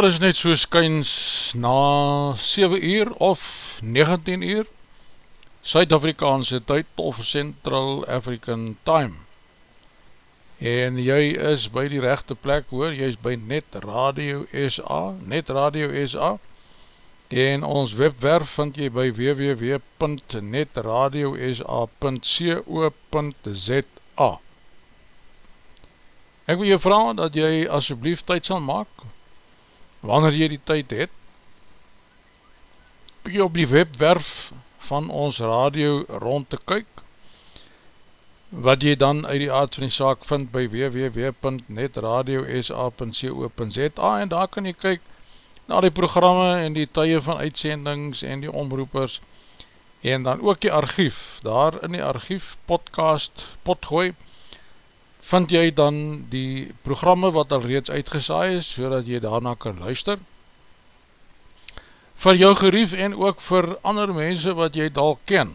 Ja, dit is net so skyns na 7 uur of 19 uur Suid-Afrikaanse tyd of Central African Time. En jy is by die rechte plek hoor, jy is by Net Radio SA, Net Radio SA En ons webwerf vind jy by www.netradiosa.co.za Ek wil jou vraag dat jy asjeblief tyd sal maak wanneer jy die tyd het, bykie op die webwerf van ons radio rond te kyk, wat jy dan uit die aard van die saak vind by www.netradiosa.co.za en daar kan jy kyk na die programme en die tye van uitsendings en die omroepers en dan ook die archief, daar in die archief podcast potgooi, vind jy dan die programme wat al reeds uitgesaai is, so jy daarna kan luister. Vir jou gerief en ook vir ander mense wat jy dal ken.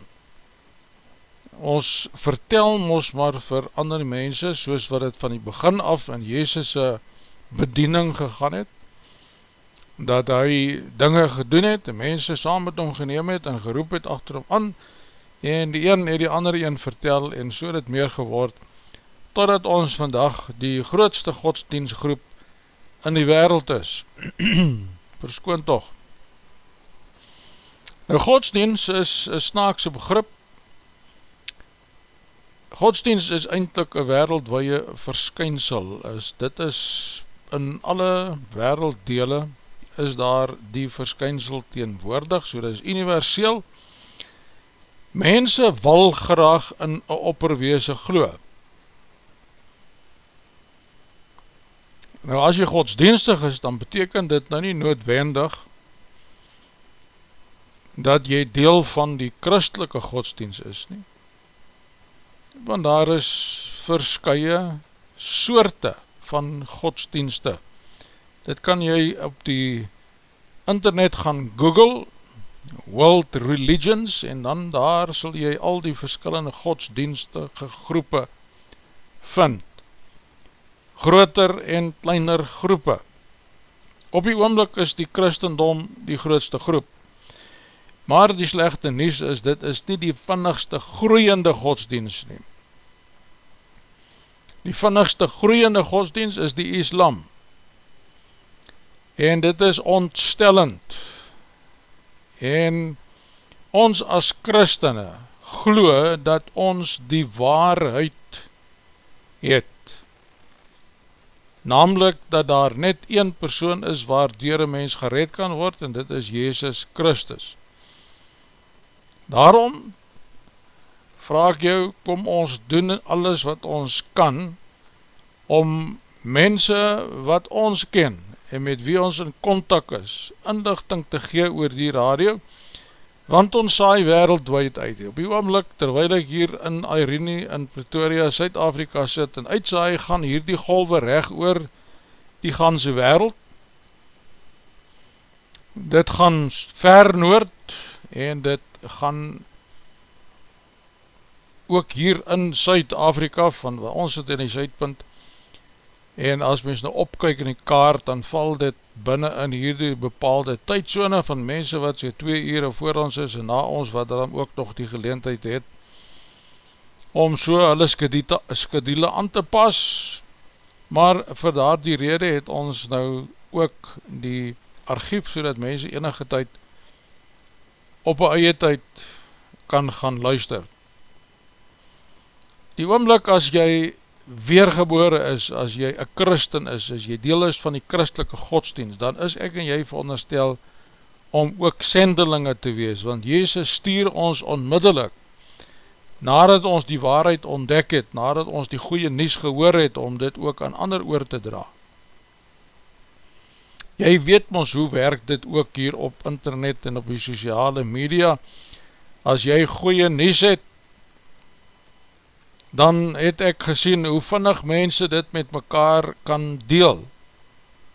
Ons vertel ons maar vir ander mense, soos wat het van die begin af in Jezus' bediening gegaan het, dat hy dinge gedoen het, en mense saam met hom geneem het, en geroep het achter hom aan, en die een het die ander een vertel, en so het meer geword, totdat ons vandag die grootste godsdienstgroep in die wereld is. Verskoon toch. Nou godsdienst is een snaakse begrip. Godsdienst is eindelijk een wereldwaie verskynsel. Is, dit is in alle werelddele is daar die verskynsel teenwoordig, so dit is universeel. Mense wil graag in een opperweese glo. Nou as jy godsdienstig is, dan beteken dit nou nie noodwendig dat jy deel van die christelike godsdienst is nie. Want daar is verskye soorte van godsdienste dit kan jy op die internet gaan google world religions en dan daar sal jy al die verskillende godsdienstige groepe vind groter en kleiner groepe. Op die oomlik is die christendom die grootste groep. Maar die slechte nies is dit is nie die vinnigste groeiende godsdienst nie. Die vinnigste groeiende godsdienst is die islam. En dit is ontstellend. En ons as christene glo dat ons die waarheid het namelijk dat daar net een persoon is waar dier een mens gered kan word en dit is Jezus Christus. Daarom vraag jou kom ons doen alles wat ons kan om mense wat ons ken en met wie ons in contact is, inlichting te gee oor die radio, want ons saai wereldwijd uit. Op die oomlik, terwijl ek hier in Irene in Pretoria, Suid-Afrika sit en uitsaai, gaan hier die golwe recht oor die ganse wereld. Dit gaan ver noord en dit gaan ook hier in Suid-Afrika, van waar ons het in die Suidpunt, en as mens nou opkyk in die kaart, dan val dit binnen in hierdie bepaalde tydzone van mense wat sê 2 ure voor ons is en na ons wat dan ook nog die geleentheid het om so hulle skedule aan te pas. Maar vir daar die rede het ons nou ook die archief so dat mense enige tyd op een eie tyd kan gaan luister. Die oomlik as jy weergebore is, as jy een christen is, as jy deel is van die christelike godsdienst, dan is ek en jy veronderstel om ook sendelinge te wees, want Jezus stuur ons onmiddellik, nadat ons die waarheid ontdek het, nadat ons die goeie nies gehoor het, om dit ook aan ander oor te dra. Jy weet ons hoe werk dit ook hier op internet en op die sociale media, as jy goeie nies het, dan het ek gesien hoe vinnig mense dit met mekaar kan deel.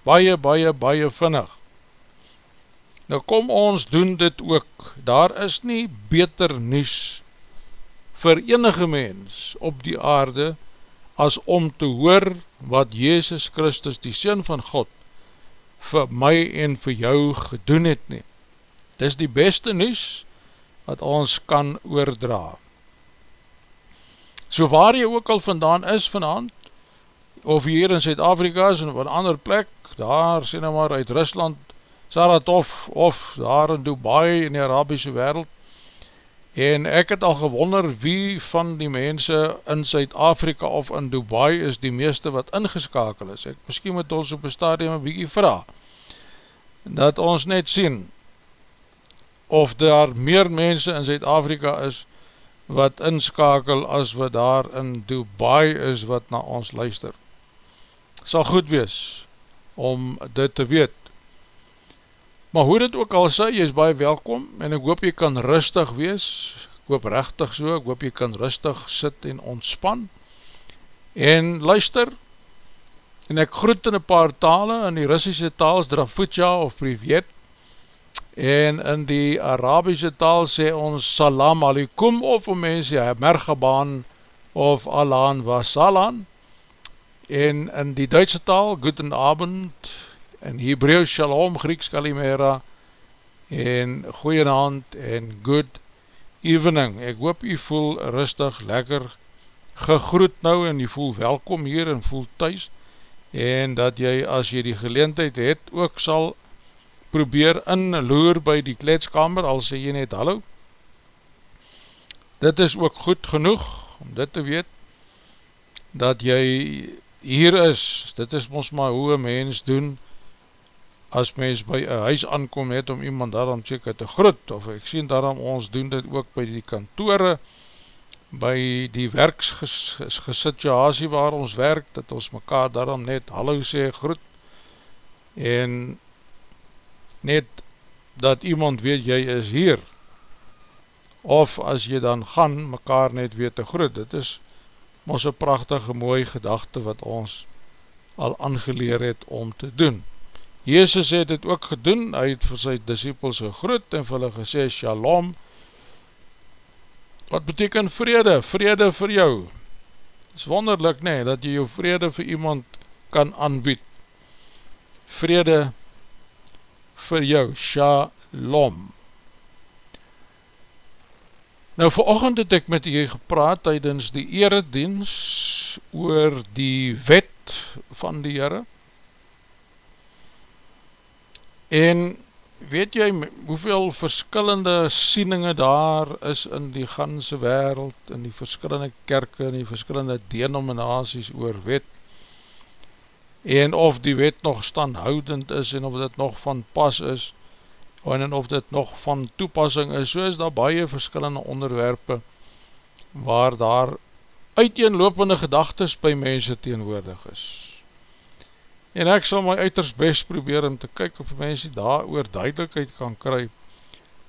Baie, baie, baie vinnig. Nou kom ons doen dit ook. Daar is nie beter nies vir enige mens op die aarde as om te hoor wat Jezus Christus, die Seen van God, vir my en vir jou gedoen het nie. Dit is die beste nies wat ons kan oordraag. So waar jy ook al vandaan is vanavond, of hier in Zuid-Afrika is, of in ander plek, daar sê nou maar uit Rusland, Saratov, of daar in Dubai in die Arabische wereld, en ek het al gewonder wie van die mense in Zuid-Afrika of in Dubai is die meeste wat ingeskakel is. Ek miskien moet ons op een stadium een bykie vraag, dat ons net sien, of daar meer mense in Zuid-Afrika is, wat inskakel as wat daar in Dubai is wat na ons luister. Sal goed wees om dit te weet. Maar hoe dit ook al sê, jy is baie welkom en ek hoop jy kan rustig wees, ek hoop rechtig so, ek hoop jy kan rustig sit en ontspan en luister en ek groet in een paar tale, in die Russische taal is Drafutja of Privet en in die Arabische taal sê ons salam alikum of om mense ja, mergebaan of alaan was salan en in die Duitse taal guten abend in Hebrew Shalom, Grieks Kalimera, en goeie hand en good evening. Ek hoop jy voel rustig, lekker gegroet nou en jy voel welkom hier en voel thuis en dat jy as jy die geleentheid het ook sal probeer inloer by die kletskamer al sê jy net hallo. Dit is ook goed genoeg om dit te weet dat jy hier is, dit is ons maar hoe een mens doen as mens by een huis aankom het om iemand daarom seker te groet of ek sien daarom ons doen dit ook by die kantore by die werksgesituasie waar ons werk, dat ons mekaar daarom net hallo sê groet en net dat iemand weet jy is hier of as jy dan gaan mekaar net weet te groet, dit is ons een prachtige mooie gedachte wat ons al aangeleer het om te doen. Jezus het dit ook gedoen, hy het vir sy disciples gegroet en vir hulle gesê, Shalom, wat beteken vrede, vrede vir jou. Het is wonderlik nie, dat jy jou vrede vir iemand kan aanbied. Vrede vir jou, Shalom. Nou, vir ochend het ek met jy gepraat tydens die eredienst oor die wet van die Heere. En weet jy hoeveel verskillende sieninge daar is in die ganse wereld, in die verskillende kerke, in die verskillende denominaties oor wet, en of die wet nog standhoudend is en of dit nog van pas is, en of dit nog van toepassing is, so is daar baie verskillende onderwerpe waar daar uiteenlopende gedagtes by mense teenwoordig is. En ek sal my uiters best probeer om te kyk of mense daar oor duidelijkheid kan kry,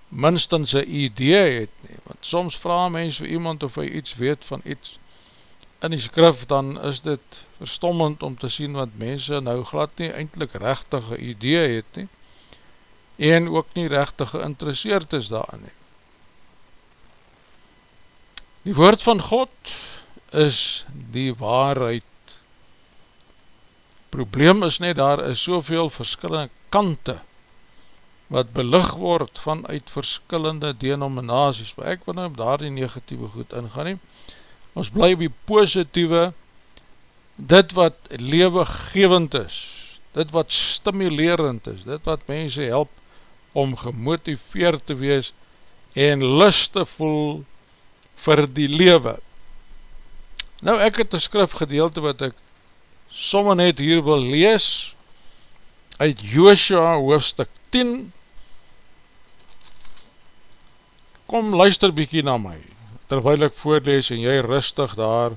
minstens een idee het nie, want soms vraag mense vir iemand of hy iets weet van iets in die skrif, dan is dit verstommend om te sien wat mense nou glad nie eindelijk rechtige idee het nie, en ook nie rechtig geïnteresseerd is daarin nie. Die woord van God is die waarheid. Probleem is net daar is soveel verskillende kante wat belig word vanuit verskillende denominaties, maar ek wil nou op daar die negatieve goed ingaan nie. Ons bly op die positieve, dit wat lewegevend is, dit wat stimulerend is, dit wat mense help om gemotiveerd te wees en lust te voel vir die lewe. Nou ek het een skrifgedeelte wat ek somme net hier wil lees uit Joshua hoofstuk 10 Kom luister bykie na my terwijl ek voorlees en jy rustig daar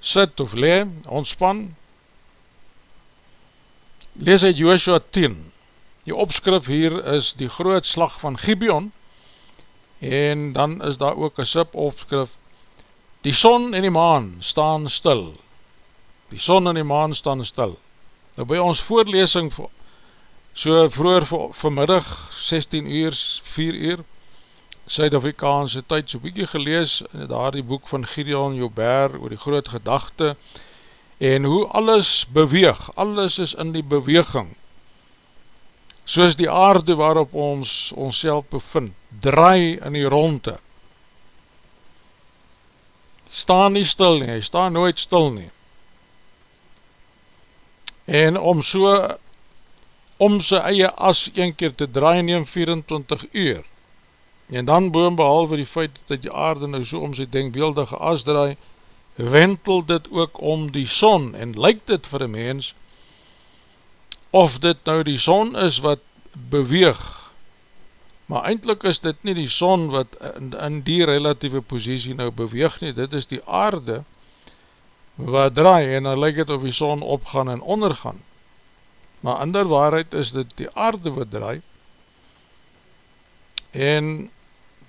sit of le, ontspan Lees uit Joshua 10 Die opskrif hier is die groot slag van Gibeon en dan is daar ook een sub opskrif Die son en die maan staan stil. Die son en die maan staan stil. Nou by ons voorlesing so vroeger vanmiddag 16 uur, 4 uur Suid-Afrikaanse tyd so bykie gelees daar die boek van Gideon Joubert oor die groot gedachte en hoe alles beweeg, alles is in die beweging soos die aarde waarop ons ons bevind, draai in die ronde. Staan nie stil nie, hy staan nooit stil nie. En om so, om sy eie as een keer te draai neem 24 uur, en dan boom behalwe die feit dat die aarde nou so om sy denkbeeldige as draai, wentel dit ook om die son, en lyk dit vir een mens, of dit nou die son is wat beweeg, maar eindelijk is dit nie die son wat in, in die relatieve posiesie nou beweeg nie, dit is die aarde wat draai en dan lyk het of die son opgaan en ondergaan. Maar in der waarheid is dit die aarde wat draai en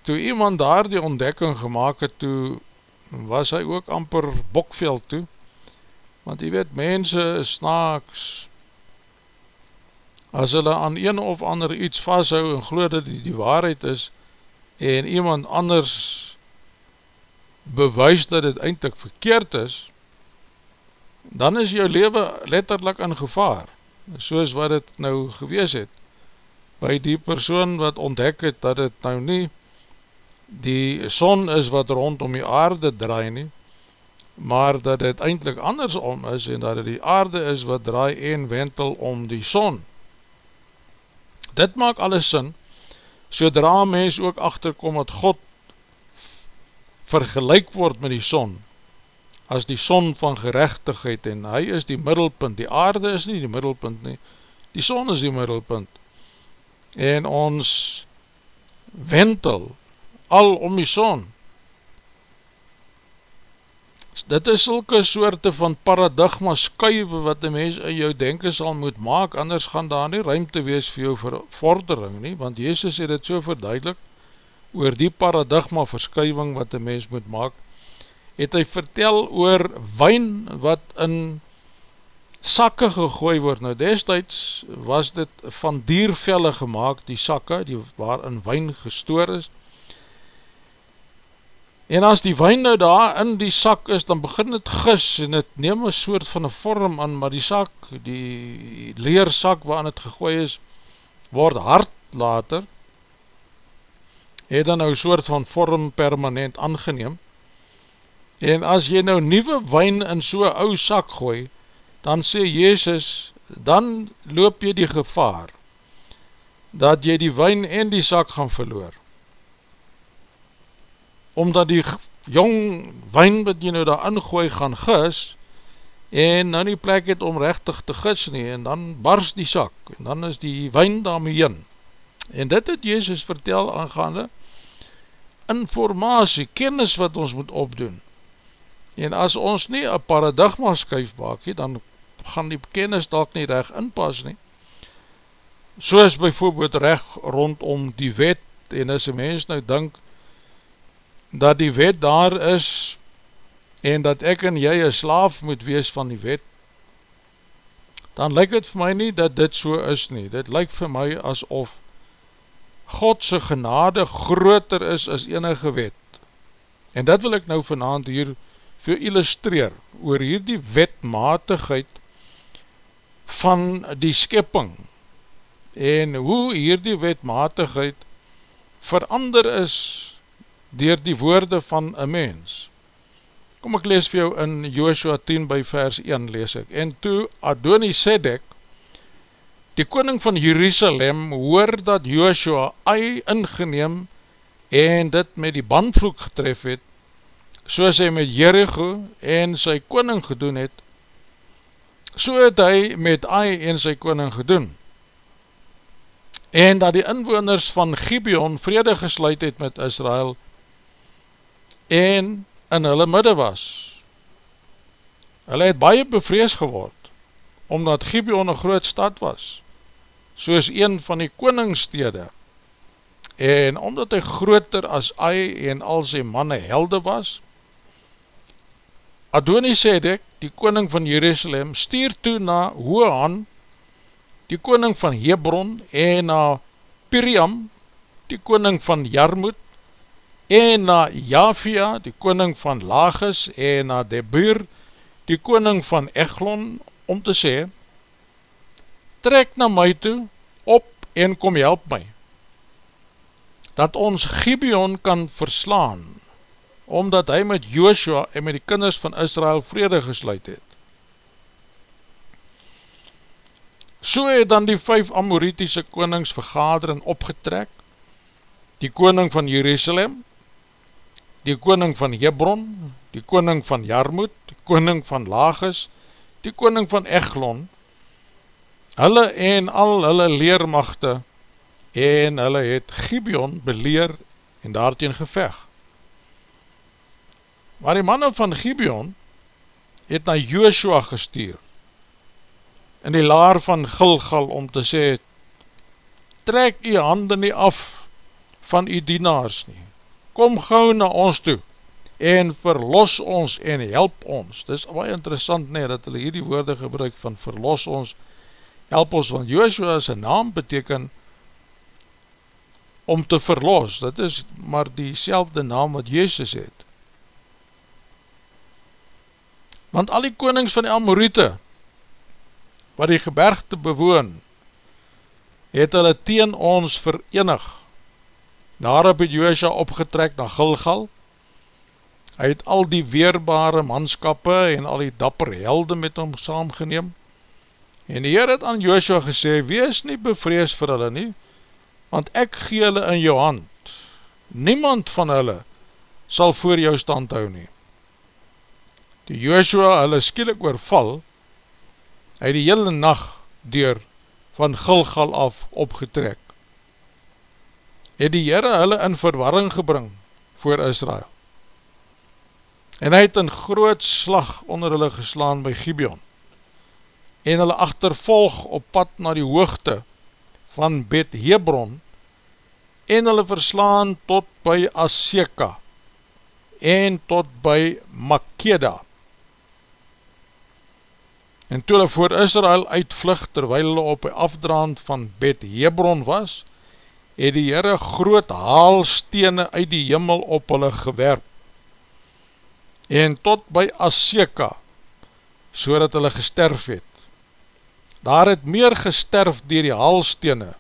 toe iemand daar die ontdekking gemaakt het, toe was hy ook amper bokveld toe, want jy weet, mense is snaaks, as hulle aan een of ander iets vasthou en geloof dat die, die waarheid is en iemand anders bewys dat het eindelijk verkeerd is dan is jou leven letterlijk in gevaar soos wat het nou gewees het, by die persoon wat ontdek het, dat het nou nie die son is wat rondom die aarde draai nie, maar dat het eindelijk andersom is, en dat het die aarde is wat draai en wentel om die son. Dit maak alles sin, sodra mens ook achterkom dat God vergelijk word met die son, as die son van gerechtigheid, en hy is die middelpunt, die aarde is nie die middelpunt nie, die son is die middelpunt, en ons wentel al om die son, dit is sulke soorte van paradigma skuive wat die mens in jou denken sal moet maak, anders gaan daar nie ruimte wees vir jou vordering nie, want Jezus het het so verduidelik, oor die paradigma verskuiving wat die mens moet maak, het hy vertel oor wijn wat in sakke gegooi word, nou destijds was dit van diervelle gemaakt, die sakke, die waarin wijn gestoor is, En as die wijn nou daar in die sak is, dan begin het gis en het neem een soort van een vorm aan, maar die sak, die leersak waarin het gegooi is, word hard later, het dan nou soort van vorm permanent aangeneem. En as jy nou nieuwe wijn in so'n ou sak gooi, dan sê Jezus, dan loop jy die gevaar, dat jy die wijn en die sak gaan verloor omdat die jong wijn wat jy nou daar ingooi gaan gis, en nou nie plek het om rechtig te gis nie, en dan bars die sak, en dan is die wijn daarmee in. En dit het Jezus vertel aangaande, informatie, kennis wat ons moet opdoen. En as ons nie een paradigma skuif maak, dan gaan die kennis dalk nie recht inpas nie. Soos bijvoorbeeld recht rondom die wet, en as een mens nou denk, dat die wet daar is en dat ek en jy een slaaf moet wees van die wet, dan lyk het vir my nie dat dit so is nie. Dit lyk vir my asof Godse genade groter is as enige wet. En dat wil ek nou vanavond hier vir illustreer, oor hier die wetmatigheid van die skepping en hoe hier die wetmatigheid verander is dier die woorde van een mens. Kom ek lees vir jou in Joshua 10 by vers 1 lees ek. En toe Adoni Sedek, die koning van Jerusalem, hoor dat Joshua ai ingeneem en dit met die bandvloek getref het, soos hy met Jericho en sy koning gedoen het, so het hy met ai en sy koning gedoen. En dat die inwoners van Gibeon vrede gesluit het met Israel, en in hulle midde was. Hulle het baie bevrees geword, omdat Gibeon een groot stad was, soos een van die koningstede, en omdat hy groter as Ai en al sy manne helde was, Adonisedek, die koning van Jerusalem, stuur toe na Hoan, die koning van Hebron, en na Piriam, die koning van Jarmoed, en na Javia, die koning van Lagos, en na Debur, die koning van Eglon, om te sê, trek na my toe, op en kom help my, dat ons Gibeon kan verslaan, omdat hy met Joshua en met die kinders van Israel vrede gesluit het. So het dan die vijf Amoritiese konings vergader en opgetrek, die koning van Jerusalem, die koning van Hebron, die koning van Jarmoed, die koning van Lagos, die koning van Eglon, hulle en al hulle leermachte, en hulle het Gibeon beleer en daarteen geveg. Maar die mannen van Gibeon het na Joshua gestuur, in die laar van Gilgal om te sê, trek die handen nie af van die dienaars nie, kom gauw na ons toe, en verlos ons en help ons. Dit is baie interessant nie, dat hulle hier die woorde gebruik van verlos ons, help ons, want Joshua sy naam beteken om te verlos, dit is maar die selfde naam wat Jezus het. Want al die konings van die Amorite wat die gebergte bewoon, het hulle teen ons verenig. Daarop het Joosja opgetrek na Gilgal, hy het al die weerbare manskappe en al die dapper helde met hom saamgeneem, en die Heer het aan Joosja gesê, wees nie bevrees vir hulle nie, want ek gee hulle in jou hand, niemand van hulle sal voor jou stand hou nie. Die Joosja hulle skielik oorval, hy die hele nacht deur van Gilgal af opgetrek, het die Heere hulle in verwarring gebring voor Israel. En hy het een groot slag onder hulle geslaan by Gibeon, en hulle achtervolg op pad na die hoogte van Bet Hebron, en hulle verslaan tot by Aseka, en tot by Makeda. En toe hulle voor Israel uitvlug, terwijl hulle op die afdraand van Bet Hebron was, het die Heere groot haalstene uit die jimmel op hulle gewerp en tot by Aseka so dat hulle gesterf het. Daar het meer gesterf dier die haalstene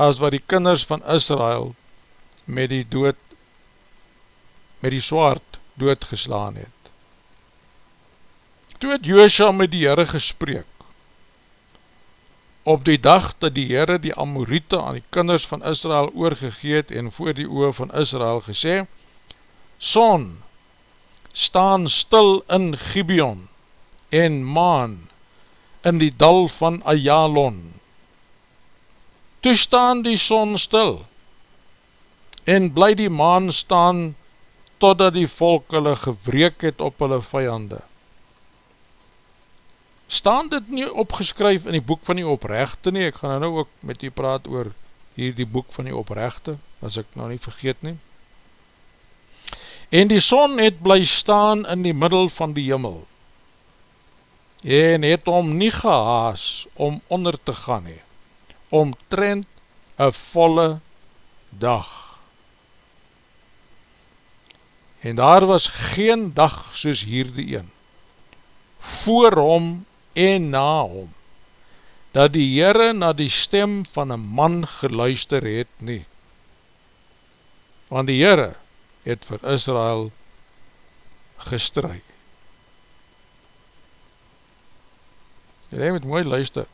as wat die kinders van Israel met die dood met die zwaard doodgeslaan het. Toe het Joosja met die Heere gespreek op die dag dat die Heere die Amorite aan die kinders van Israel oorgegeet en voor die oor van Israel gesê, Son, staan stil in Gibeon en maan in die dal van Ayalon. Toe staan die son stil en bly die maan staan totdat die volk hulle gewreek het op hulle vijande staan dit nie opgeskryf in die boek van die oprechte nie, ek gaan nou ook met u praat oor hier die boek van die oprechte, as ek nou nie vergeet nie. En die son het bly staan in die middel van die jimmel, en het om nie gehaas om onder te gaan he, omtrent een volle dag. En daar was geen dag soos hier die een, voor hom en na hom, dat die Heere na die stem van een man geluister het nie. Want die Heere het vir Israel gestrui. Jy moet mooi luister.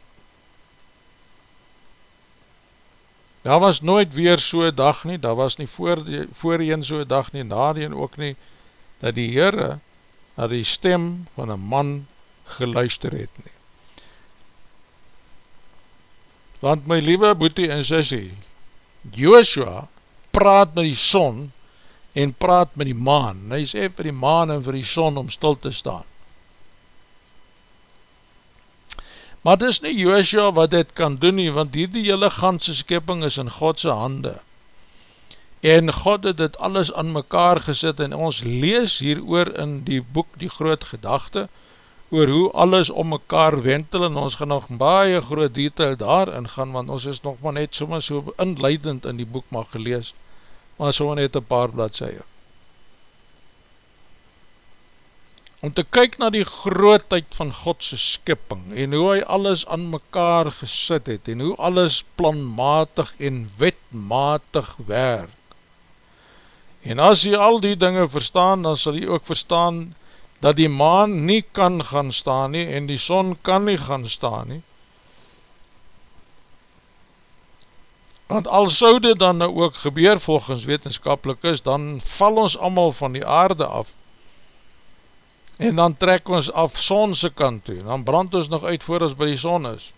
Daar was nooit weer so'n dag nie, daar was nie voor, voorheen so'n dag nie, nadien ook nie, dat die Heere na die stem van een man geluister het nie. Want my liewe boete en sissie, Joshua praat met die son en praat met die maan. Hy sê vir die maan en vir die son om stil te staan. Maar dit is nie Joshua wat dit kan doen nie, want die die hele ganse skepping is in Godse hande. En God het dit alles aan mekaar gesit en ons lees hier oor in die boek Die Groot Gedachte, oor hoe alles om mekaar wentel en ons gaan nog baie groot detail daarin gaan, want ons is nog maar net soma so inleidend in die boek maar gelees, maar soma net een paar bladseie. Om te kyk na die grootheid van Godse skipping en hoe hy alles aan mekaar gesit het en hoe alles planmatig en wetmatig werk. En as jy al die dinge verstaan, dan sal jy ook verstaan dat die maan nie kan gaan staan nie en die son kan nie gaan staan nie. Want al sou dit dan nou ook gebeur volgens wetenskapelik is, dan val ons allemaal van die aarde af en dan trek ons af sonse kant toe, dan brand ons nog uit voor ons by die son is.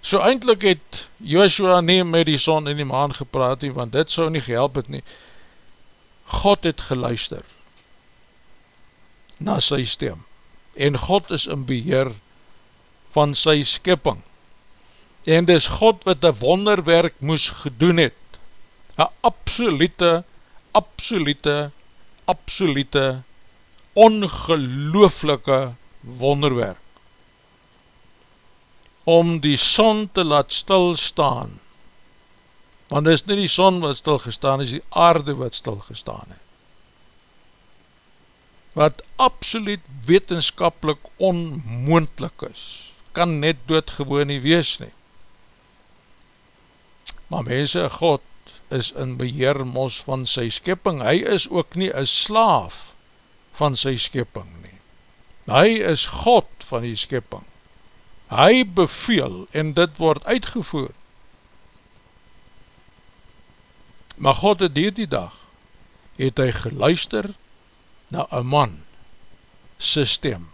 So eindelijk het Joshua nie met die son en die maan gepraat nie, want dit sou nie gehelp het nie, God het geluister na sy stem. En God is in beheer van sy skipping en dis God wat een wonderwerk moes gedoen het. Een absolute absolute absolute ongelooflike wonderwerk. Om die son te laat stilstaan want is nie die son wat stil gestaan, is die aarde wat stil gestaan het. wat absoluut wetenskapelik onmoendlik is, kan net doodgewoon nie wees nie. Maar mense, God is in beheer mos van sy skepping, hy is ook nie een slaaf van sy skepping nie. Hy is God van die skepping. Hy beveel en dit word uitgevoer. Maar God het hier die dag, het hy geluister na een man, sy stem.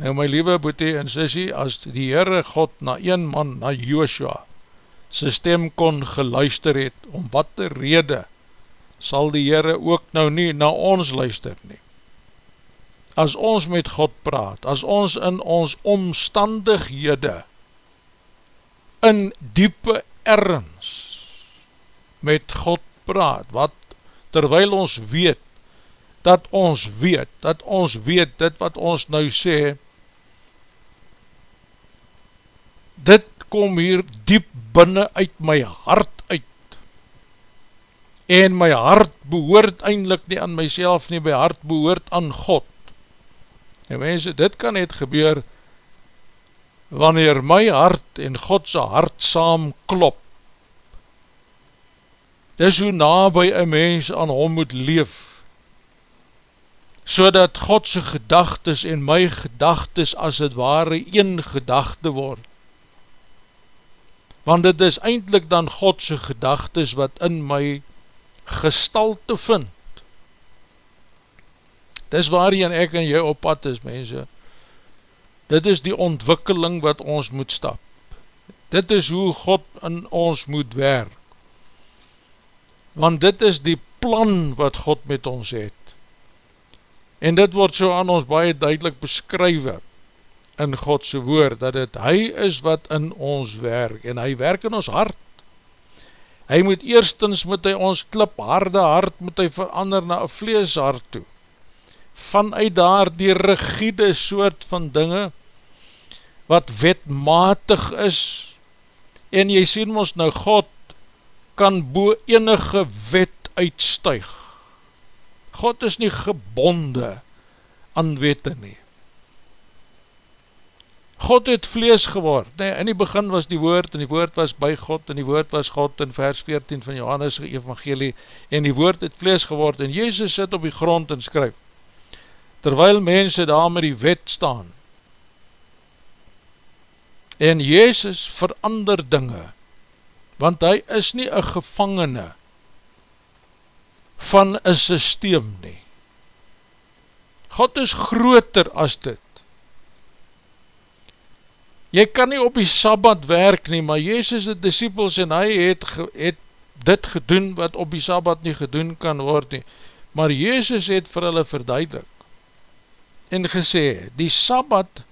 Nou my liewe boete en sissie, as die Heere God na een man, na Joshua, sy stem kon geluister het, om wat te rede, sal die Heere ook nou nie na ons luister nie. As ons met God praat, as ons in ons omstandighede, in diepe erns, met God praat, wat terwyl ons weet, dat ons weet, dat ons weet, dit wat ons nou sê, dit kom hier diep binnen uit my hart uit, en my hart behoort eindelijk nie aan myself nie, my hart behoort aan God, en mense, dit kan net gebeur, wanneer my hart en Godse hart saam klop, dis hoe na by een mens aan hom moet leef, so dat Godse gedagtes en my gedagtes as het ware een gedagte word. Want dit is eindelijk dan Godse gedagtes wat in my gestalte vind. Dis waarin ek en jy op pad is, mense. Dit is die ontwikkeling wat ons moet stap. Dit is hoe God in ons moet werk want dit is die plan wat God met ons het. En dit word so aan ons baie duidelik beskrywe in Godse woord, dat het hy is wat in ons werk, en hy werk in ons hart. Hy moet eerstens met hy ons klip harde hart, moet hy verander na een vleeshart toe. Vanuit daar die rigide soort van dinge, wat wetmatig is, en jy sien ons nou God, kan bo enige wet uitstuig. God is nie gebonde aan wette nie. God het vlees geword, nee, in die begin was die woord, en die woord was by God, en die woord was God, in vers 14 van Johannes evangelie, en die woord het vlees geword, en Jezus sit op die grond en skryf, terwyl mense daar met die wet staan, en Jezus verander dinge, want hy is nie een gevangene van een systeem nie. God is groter as dit. Jy kan nie op die Sabbat werk nie, maar Jezus het disciples en hy het, het dit gedoen wat op die Sabbat nie gedoen kan word nie. Maar Jezus het vir hulle verduidelik en gesê, die Sabbat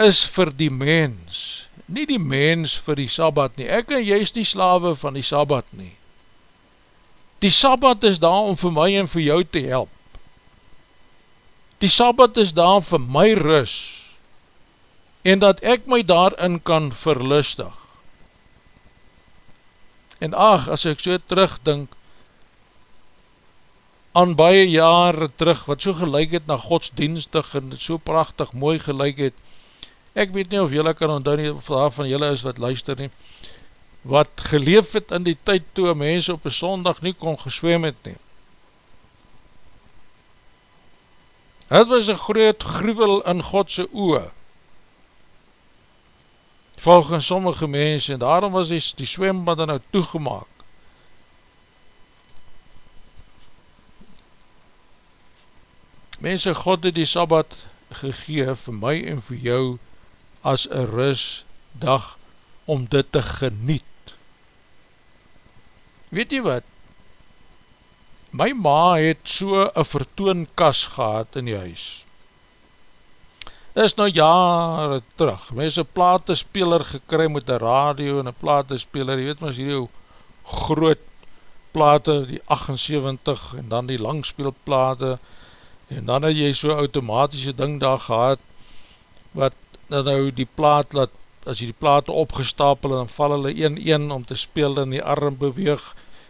is vir die mens, nie die mens vir die Sabbat nie, ek en jy is die slawe van die Sabbat nie. Die Sabbat is daar om vir my en vir jou te help. Die Sabbat is daar vir my rus, en dat ek my daarin kan verlustig. En ach, as ek so terugdink, aan baie jare terug, wat so gelijk het na godsdienstig en so prachtig mooi gelijk het, Ek weet nie of jylle kan onthou nie, of daar van jylle is wat luister nie, wat geleef het in die tyd toe mense op een sondag nie kon geswem het nie. Het was een groot gruwel in Godse oe, volgens sommige mense, en daarom was die, die zwembad nou toegemaak. Mense, God het die Sabbat gegee vir my en vir jou, as een rustdag om dit te geniet. Weet jy wat? My ma het so een vertoonkas gehad in die huis. Dit is nou jare terug. Mens een platenspeler gekry met een radio en een platenspeler, jy weet maar, is die groot plate, die 78 en dan die langspeelplate en dan het jy so automatische ding daar gehad wat dat nou die plaat laat, as jy die plaat opgestapel, dan val hulle een een om te speel en die arm beweeg,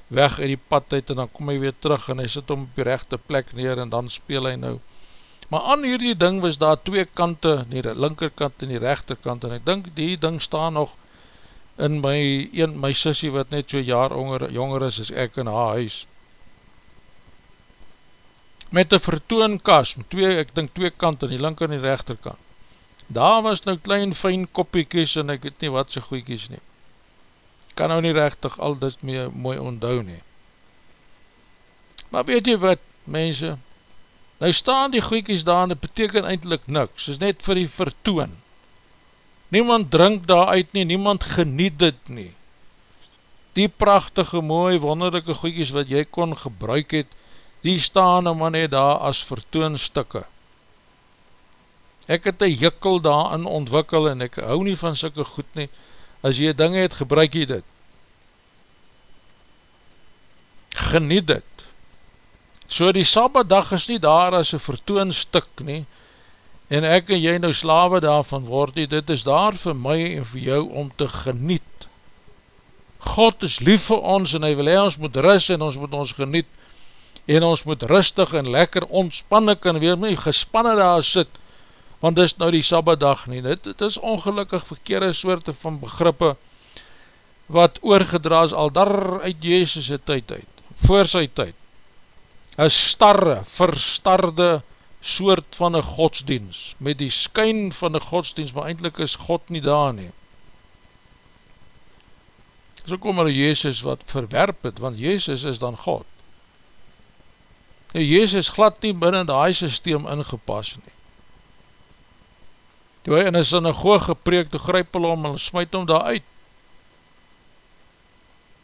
weg uit die pad uit en dan kom hy weer terug en hy sit om op die rechte plek neer en dan speel hy nou. Maar aan hierdie ding was daar twee kante, die linkerkant en die rechterkant en ek dink die ding staan nog in my, een, my sissie wat net so jaar jonger, jonger is as ek in haar huis. Met een vertoonkas, met twee, ek dink twee kante, die linker en die rechterkant. Daar was nou klein fijn koppiekies en ek weet nie wat sy goeikies nie kan nou nie rechtig al dit mee mooi onthou nie. Maar weet jy wat, mense, nou staan die goeikies daar en dit beteken eindelijk niks, is net vir die vertoon. Niemand drink daar uit nie, niemand geniet dit nie. Die prachtige, mooi, wonderlijke goeikies wat jy kon gebruik het, die staan nou maar net daar as vertoonstukke. Ek het een jikkel daarin ontwikkel en ek hou nie van sikke goed nie, as jy dinge het, gebruik jy dit. Geniet dit. So die Sabbadag is nie daar as een vertoonstuk nie, en ek en jy nou slawe daarvan word nie, dit is daar vir my en vir jou om te geniet. God is lief vir ons en hy wil hy ons moet rus en ons moet ons geniet, en ons moet rustig en lekker ontspanne kan weer nie gespanne daar sit, want dit is nou die Sabbadag nie, dit, dit is ongelukkig verkeerde soorte van begrippe, wat oorgedraas al daar uit Jezus' tyd uit, voor sy tyd, een starre, verstarde soort van een godsdienst, met die skyn van een godsdienst, maar eindelijk is God nie daar nie. So kom er Jezus wat verwerp het, want Jezus is dan God. En Jezus glad nie binnen die systeem ingepas nie toe hy in een synagoog gepreek, toe gryp hulle om en smijt hom daar uit.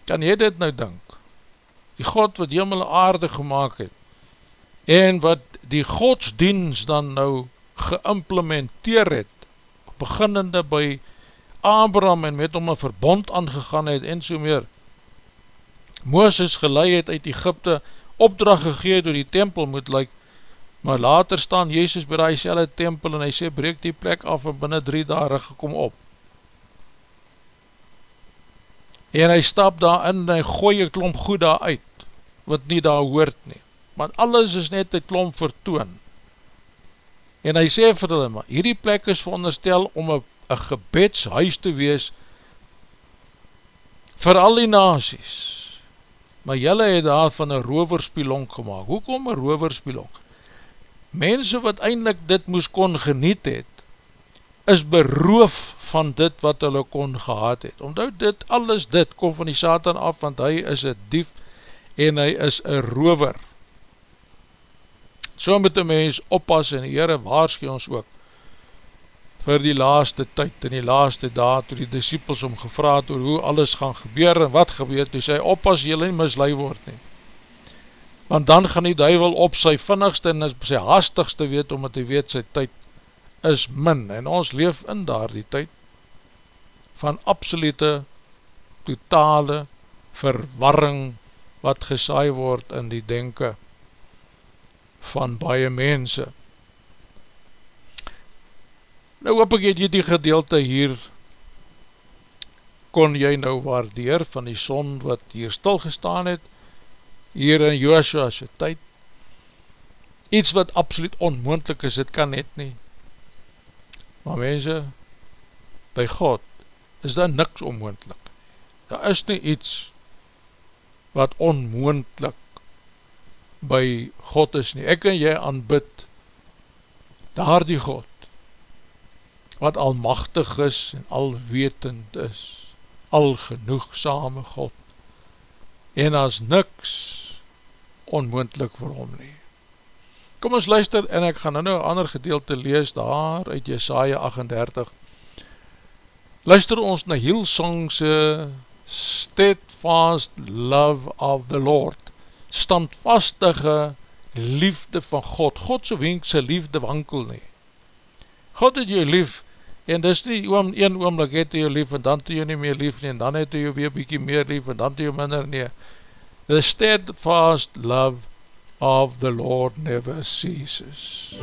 Kan jy dit nou dink? Die God wat hemel aarde gemaakt het, en wat die godsdienst dan nou geïmplementeer het, beginnende by Abraham en met hom een verbond aangegaan het en so meer, Mooses geleid het uit Egypte, opdracht gegeet door die tempel moet lyk, Maar later staan Jezus by die selle tempel en hy sê, breek die plek af en binnen drie dagen gekom op. En hy stap daar in en hy gooi een klomp goed daar uit, wat nie daar hoort nie. Maar alles is net een klomp vertoon. En hy sê vir hulle, maar hierdie plek is veronderstel om een gebedshuis te wees vir al die nazies. Maar jylle het daar van een roverspielonk gemaakt. Hoekom een roverspielonk? Mense wat eindelijk dit moes kon geniet het, is beroof van dit wat hulle kon gehad het. Omdat dit, alles dit, kom van die Satan af, want hy is een dief en hy is een rover. So moet die mens oppas en die Heere waarskie ons ook vir die laaste tyd en die laaste daad, toe die disciples om gevraad oor hoe alles gaan gebeur en wat gebeur, toe sê, oppas jy nie mislui word nie want dan gaan die duivel op sy vinnigste en sy hastigste weet, omdat hy weet sy tyd is min, en ons leef in daar die tyd van absolute, totale verwarring wat gesaai word in die denken van baie mense. Nou hoop ek het jy die gedeelte hier kon jy nou waardeer van die son wat hier stilgestaan het, hier in Joshua sy tyd, iets wat absoluut onmoendlik is, het kan net nie, maar mense, by God, is daar niks onmoendlik, daar is nie iets, wat onmoendlik, by God is nie, ek en jy aanbid, daar die God, wat almachtig is, en alwetend is, al genoegsame God, en as niks, onmoendlik vir hom nie. Kom ons luister en ek gaan nou een ander gedeelte lees daar uit Jesaja 38. Luister ons na Hillsongse Steadfast Love of the Lord, standvastige liefde van God. God so wenk sy liefde wankel nie. God het jou lief en dis nie oom, een oomlik het jy lief en dan het jy nie meer lief nie en dan het jy weer bykie meer lief en dan het jy minder nie. The steadfast love of the Lord never ceases.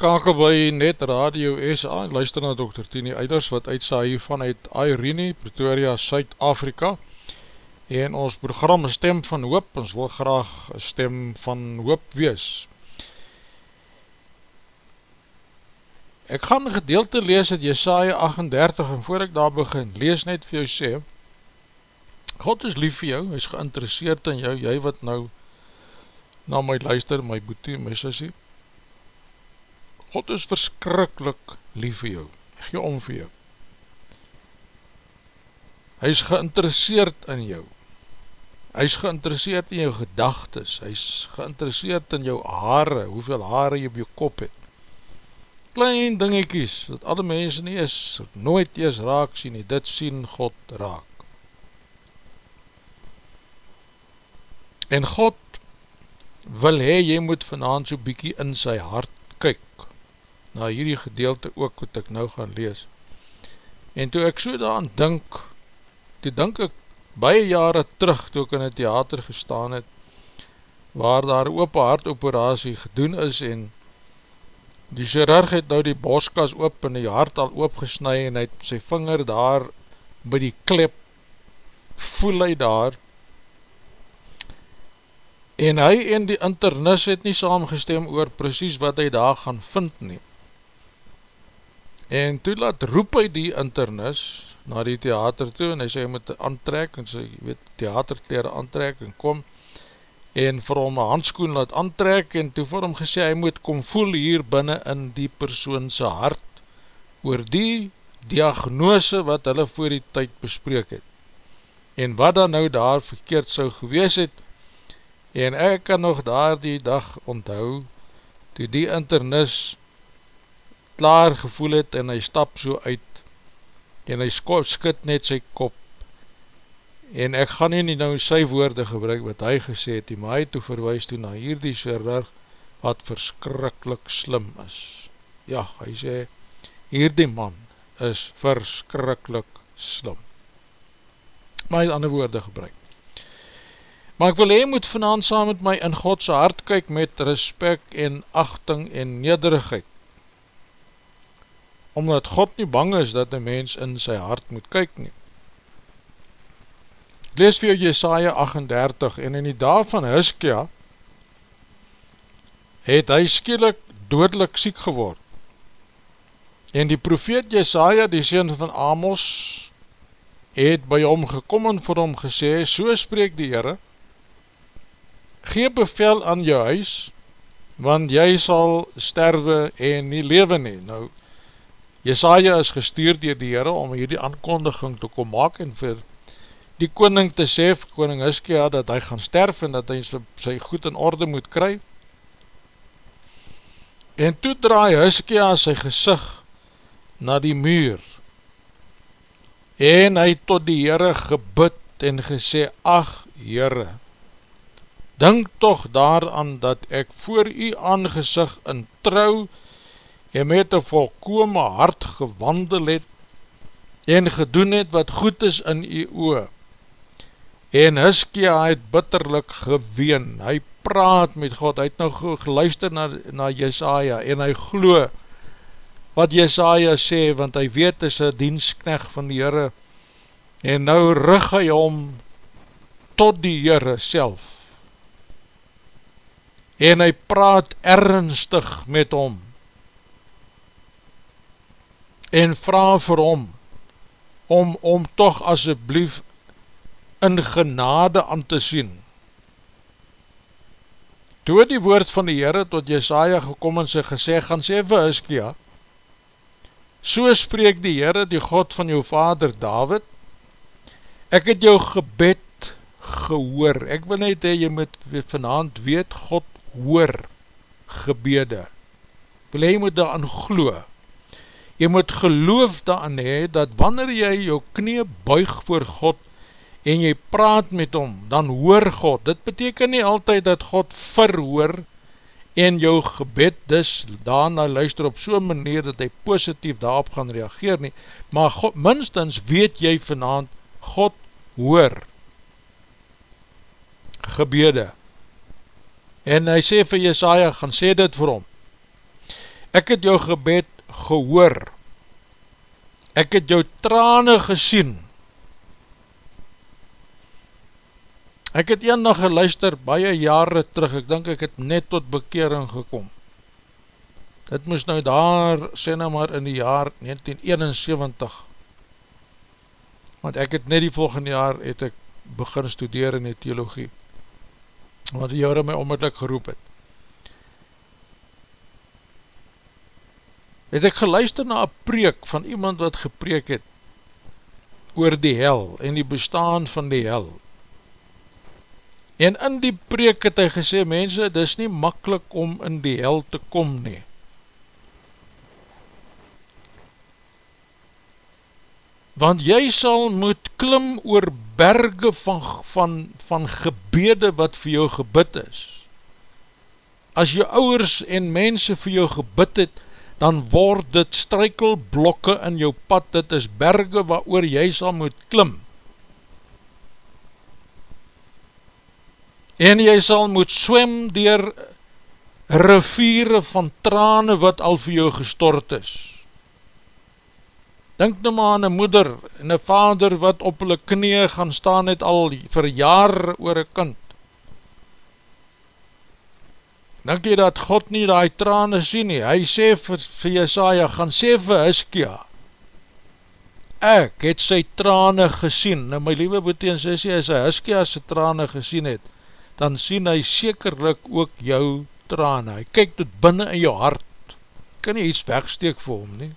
Ingeskakel by Net Radio SA en luister na Dr. Tini Eiders wat uitsa hier vanuit Irene, Pretoria, Suid-Afrika en ons program Stem van Hoop, ons wil graag Stem van Hoop wees. Ek gaan een gedeelte lees uit Jesaja 38 en voor ek daar begin, lees net vir jou sê, God is lief vir jou, hy is geïnteresseerd in jou, jy wat nou na my luister, my boete, my sissie, God is verskrikkelijk lief vir jou, gee om vir jou. Hy is geïnteresseerd in jou. Hy is geïnteresseerd in jou gedagtes. Hy is geïnteresseerd in jou haare, hoeveel haare jy op jou kop het. Klein dingekies, dat alle mense nie is, nooit ees raak sien nie, dit sien God raak. En God wil hee, jy moet vanavond so bykie in sy hart kyk na hierdie gedeelte ook wat ek nou gaan lees. En toe ek so daan dink, toe dink ek baie jare terug toe ek in die theater gestaan het, waar daar open hartoperatie gedoen is en die chirurg het nou die boskas op en die hart al oopgesnui en hy het sy vinger daar by die klep voel hy daar en hy en die internis het nie saamgestem oor precies wat hy daar gaan vind neem En toe laat roep hy die internis na die theater toe en hy sê hy moet aantrek en sê, jy weet, theaterkleren aantrek en kom en vir hom een handskoen laat aantrek en toe vir hom gesê hy moet kom voel hier binnen in die persoonse hart oor die diagnose wat hulle voor die tyd bespreek het en wat dan nou daar verkeerd sou gewees het. En ek kan nog daar die dag onthou toe die internis klaar gevoel het en hy stap so uit en hy skit net sy kop en ek gaan nie nou sy woorde gebruik wat hy gesê het, maar hy toe verwijs toe na hierdie chirurg wat verskrikkelijk slim is. Ja, hy sê, hierdie man is verskrikkelijk slim. Maar hy het ander woorde gebruik. Maar ek wil hy moet vanavond saam met my in Godse hart kyk met respect en achting en nederigheid omdat God nie bang is dat een mens in sy hart moet kyk nie. Lees vir jou Jesaja 38 en in die dag van Hiskia het hy skielik doodlik siek geword. En die profeet Jesaja, die sien van Amos, het by hom gekom en vir hom gesê, so spreek die Heere, gee bevel aan jou huis, want jy sal sterwe en nie leven nie. Nou, Jesaja is gestuur dier die Heere om hierdie aankondiging te kom maak en vir die koning te sê, koning Hiskia, dat hy gaan sterf en dat hy sy goed in orde moet kry. En toe draai Hiskia sy gezicht na die muur en hy tot die Heere gebid en gesê, ach Heere, denk toch daaraan dat ek voor u aangezicht in trouw en met een volkome hart gewandel het en gedoen het wat goed is in die oor. En Hiskia het bitterlik geween, hy praat met God, hy het nou geluister na, na Jesaja en hy glo wat Jesaja sê, want hy weet is een diensknecht van die Heere. En nou rug hy om tot die Heere self. En hy praat ernstig met hom en vraag vir hom, om, om toch asjeblief in genade aan te sien. Toe die woord van die Heere tot Jesaja gekom en sy gesê, gaan sê vir Hiskia, so spreek die Heere, die God van jou vader David, ek het jou gebed gehoor, ek wil net hee, jy moet vanavond weet, God hoor gebede, wil hy moet daar aan gloe, jy moet geloof daarin hee, dat wanneer jy jou knie buig voor God, en jy praat met hom, dan hoor God, dit beteken nie altyd dat God verhoor, en jou gebed dus daarna luister op so'n manier, dat hy positief daarop gaan reageer nie, maar God, minstens weet jy vanavond, God hoor, gebede, en hy sê vir Jesaja, gaan sê dit vir hom, Ek het jou gebed gehoor. Ek het jou trane gesien. Ek het een dag geluister, baie jare terug, ek denk ek het net tot bekering gekom. Dit moes nou daar, sê nou maar in die jaar 1971, want ek het net die volgende jaar, het ek begin studeer in die theologie, want die jare my onmiddellik geroep het. Het ek geluister na een preek van iemand wat gepreek het, oor die hel en die bestaan van die hel, En in die preek het hy gesê, mense, het is nie makkelijk om in die hel te kom nie. Want jy sal moet klim oor berge van, van, van gebede wat vir jou gebid is. As jou ouwers en mense vir jou gebid het, dan word dit strykelblokke in jou pad, dit is berge waar oor jy sal moet klim. en jy sal moet swem dier riviere van trane wat al vir jou gestort is. Denk nou maar aan een moeder en een vader wat op hulle knie gaan staan het al vir jaar oor een kind. Denk jy dat God nie die trane sien nie? Hy sê vir, vir Jesaja, gaan sê vir Hiskia, ek het sy trane gesien. Nou my liewe boete en sê, as hy Hiskia sy trane gesien het, dan sien hy sekerlik ook jou trane. Hy kyk tot binnen in jou hart. Kan nie iets wegsteek vir hom nie.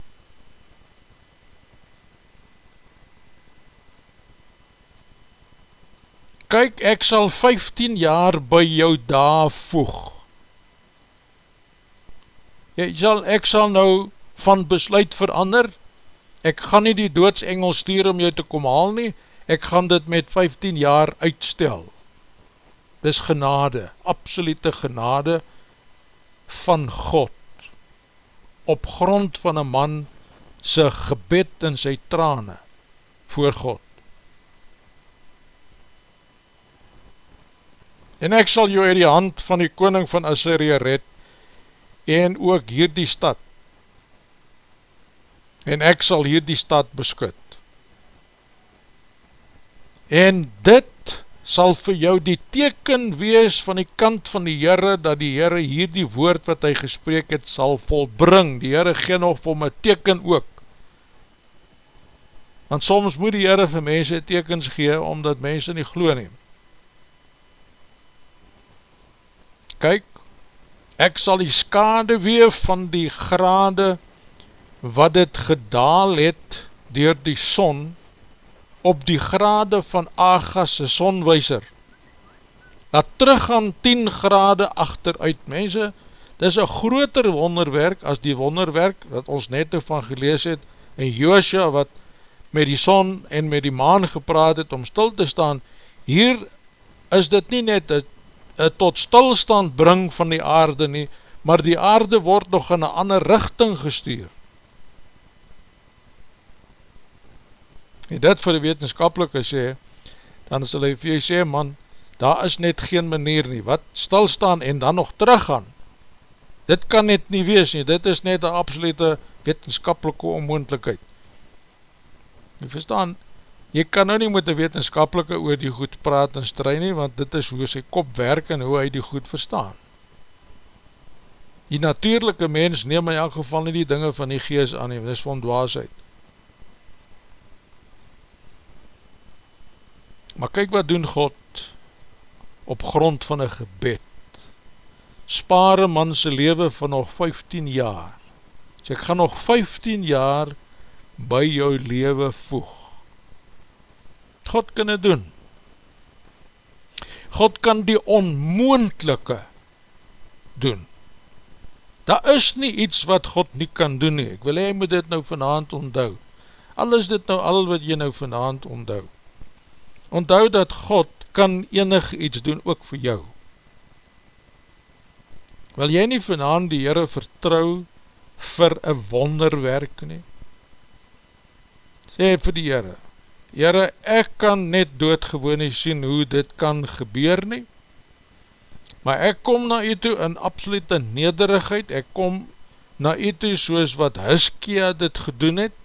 Kyk, ek sal 15 jaar by jou daar voeg. Jy sal, ek sal nou van besluit verander. Ek gaan nie die doodsengel stuur om jou te kom haal nie. Ek gaan dit met 15 jaar uitstel dis genade, absolute genade van God, op grond van een man sy gebed en sy trane voor God. En ek sal jou in die hand van die koning van Assyrië red, en ook hier die stad, en ek sal hier die stad beskut. En dit sal vir jou die teken wees van die kant van die Heere, dat die Heere hier die woord wat hy gesprek het sal volbring. Die Heere gee nog vir my teken ook. Want soms moet die Heere vir mense tekens gee, omdat mense nie glo neem. Kyk, ek sal die skade weef van die grade wat het gedaal het door die son, op die grade van Agas sonwijzer, laat terug aan 10 grade achteruit, mense, dit is een groter wonderwerk as die wonderwerk wat ons net van gelees het, en Joosja wat met die son en met die maan gepraat het om stil te staan, hier is dit nie net een tot stilstand bring van die aarde nie, maar die aarde word nog in een ander richting gestuur. en dit vir die wetenskapelike sê, dan sal hy vir jy sê, man, daar is net geen manier nie, wat? Stilstaan en dan nog teruggaan, dit kan net nie wees nie, dit is net een absolute wetenskapelike onmoendlikheid. Jy verstaan, jy kan nou nie met die wetenskapelike oor die goed praat en strui nie, want dit is hoe sy kop werk en hoe hy die goed verstaan. Die natuurlijke mens neem in elk geval nie die dinge van die gees aan nie, dit is van dwaasheid. Maar kyk wat doen God op grond van een gebed. Spaar een man sy leven van nog 15 jaar. So ek gaan nog 15 jaar by jou leven voeg. God kan het doen. God kan die onmoendelike doen. Daar is nie iets wat God nie kan doen nie. Ek wil hy moet dit nou vanavond onthou. Al is dit nou al wat jy nou vanavond onthou. Onthou dat God kan enig iets doen ook vir jou. Wil jy nie vanaan die Heere vertrou vir een wonderwerk nie? Sê vir die Heere, Heere, ek kan net doodgewoon nie sien hoe dit kan gebeur nie, maar ek kom na u toe in absolute nederigheid, ek kom na u toe soos wat Hiskia dit gedoen het,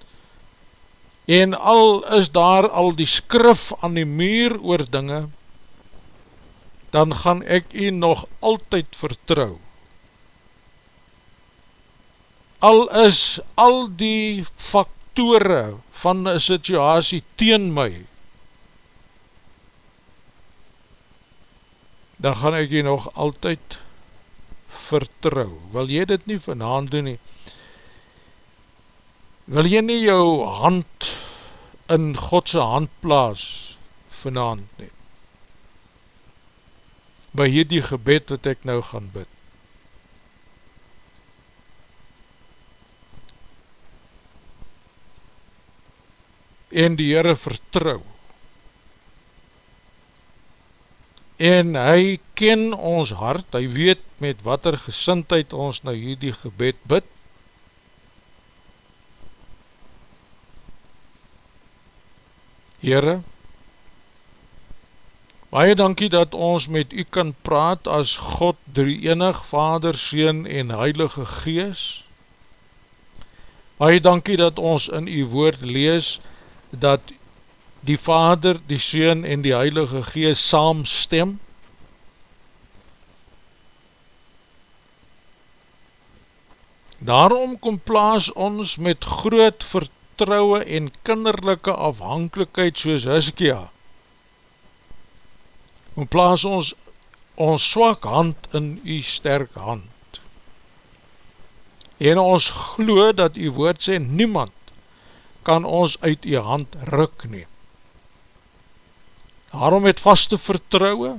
en al is daar al die skrif aan die muur oor dinge, dan gaan ek u nog altyd vertrouw. Al is al die faktore van een situasie teen my, dan gaan ek jy nog altyd vertrouw. Wil jy dit nie vanavond doen nie? Wil jy nie jou hand in Godse hand plaas vanavond nie? By hierdie gebed wat ek nou gaan bid. En die Heere vertrouw en hy ken ons hart, hy weet met wat er gesintheid ons na hierdie gebed bid, Heere, baie dankie dat ons met u kan praat as God, drie enig, Vader, Seen en Heilige Gees. Baie dankie dat ons in u woord lees, dat die Vader, die Seun en die Heilige Gees saamstem. Daarom kom plaas ons met groot vertrouwe en kinderlijke afhankelijkheid soos Hiskia. Kom plaas ons ons swak hand in die sterk hand. En ons glo dat die woord sê, niemand kan ons uit die hand ruk neem. Daarom met vaste vertrouwe,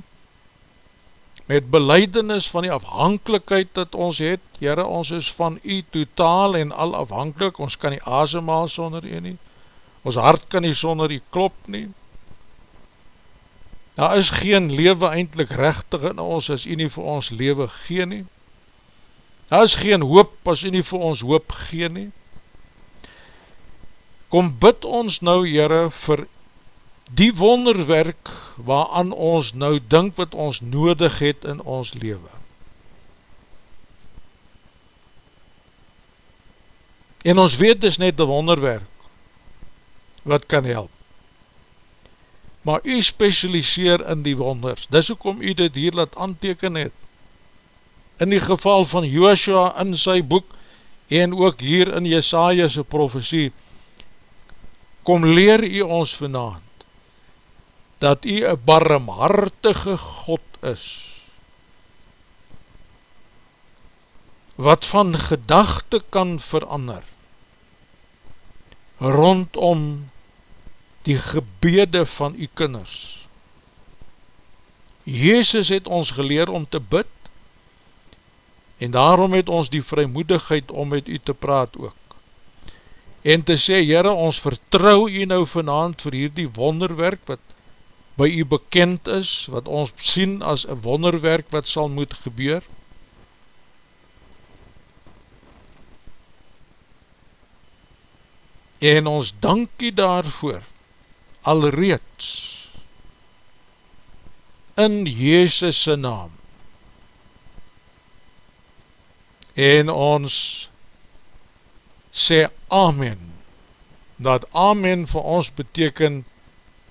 met beleidenis van die afhankelijkheid dat ons het, Heere, ons is van u totaal en al afhankelijk, ons kan nie asemaal sonder u nie, ons hart kan nie sonder u klop nie, daar is geen lewe eindelijk rechtig in ons, as u nie vir ons lewe gee nie, daar is geen hoop, as u nie vir ons hoop gee nie, kom bid ons nou, Heere, vir die wonderwerk waaraan ons nou dink wat ons nodig het in ons leven. En ons weet is net die wonderwerk wat kan help. Maar u specialiseer in die wonders, dis ook om u dit hier laat aanteken het. In die geval van Joshua in sy boek en ook hier in Jesaja's profesie, kom leer u ons vanavond dat u een barmhartige God is, wat van gedachte kan verander, rondom die gebede van u kinders. Jezus het ons geleer om te bid, en daarom het ons die vrymoedigheid om met u te praat ook. En te sê, Heere, ons vertrouw u nou vanavond vir hierdie wonderwerk, wat by u bekend is, wat ons sien as een wonderwerk wat sal moet gebeur? En ons dankie daarvoor, alreeds, in Jezus' naam. En ons sê Amen, dat Amen vir ons betekent,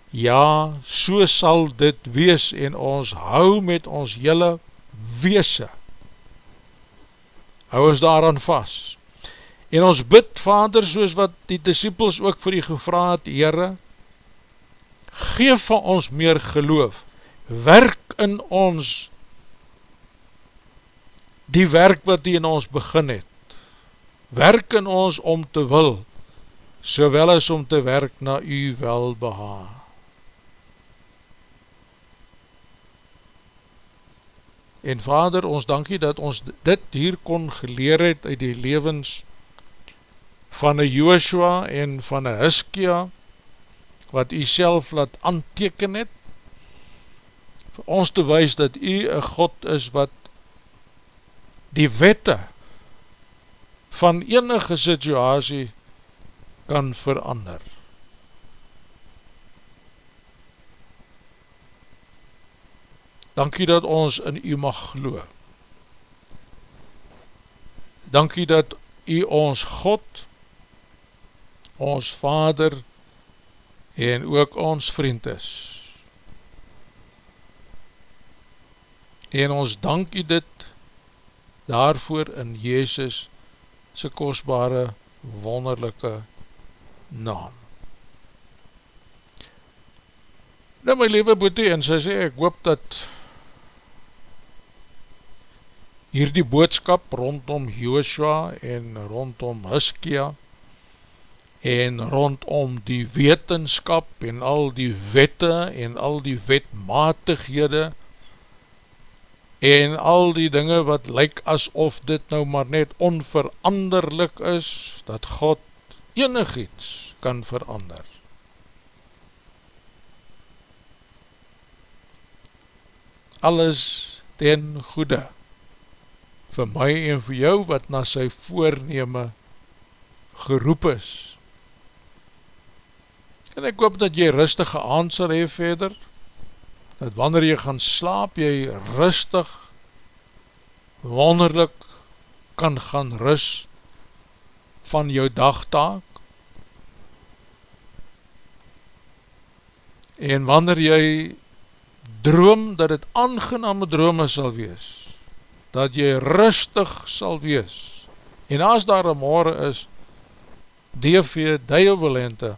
ja, so sal dit wees en ons hou met ons jylle weese. Hou ons daaraan vast. En ons bid, Vader, soos wat die disciples ook vir die gevra het, Heere, geef van ons meer geloof, werk in ons die werk wat die in ons begin het, werk in ons om te wil, sowel as om te werk na u welbehaar. En Vader, ons dankie dat ons dit hier kon geleer het uit die levens van een Joshua en van een Hiskia, wat u self laat anteken het, vir ons te wees dat u een God is wat die wette van enige situasie kan verander. Dankie dat ons in u mag glo. Dankie dat u ons God, ons Vader en ook ons vriend is. En ons dank u dit daarvoor in Jezus sy kostbare wonderlijke naam. Nou my liewe boete en sy sê ek hoop dat hier die boodskap rondom Joshua en rondom Hiskia en rondom die wetenskap en al die wette en al die wetmatighede en al die dinge wat lyk asof dit nou maar net onveranderlik is, dat God enig iets kan verander. Alles ten goede vir my en vir jou wat na sy voorneme geroep is. En ek hoop dat jy rustige aansar hee verder, dat wanneer jy gaan slaap, jy rustig, wonderlik kan gaan rus van jou dagtaak. En wanneer jy droom, dat het aangename drome sal wees, dat jy rustig sal wees. En as daar een morgen is, DV Dijlwilente,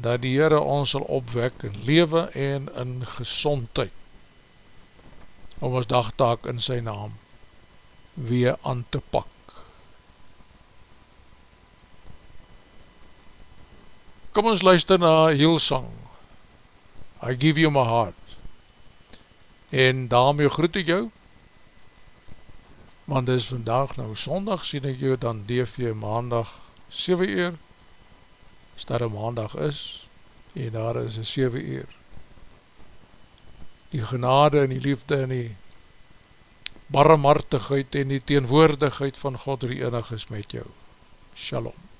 dat die Heere ons sal opwek in lewe en in gezondheid, om ons dagtaak in sy naam weer aan te pak. Kom ons luister na Hielsang, I give you my heart, en daarmee groet ek jou, want is vandag nou sondag, sien ek jou dan DV maandag 7 uur, as daar een maandag is, en daar is een 7 uur. Die genade en die liefde en die barmhartigheid en die teenwoordigheid van God die enig is met jou. Shalom.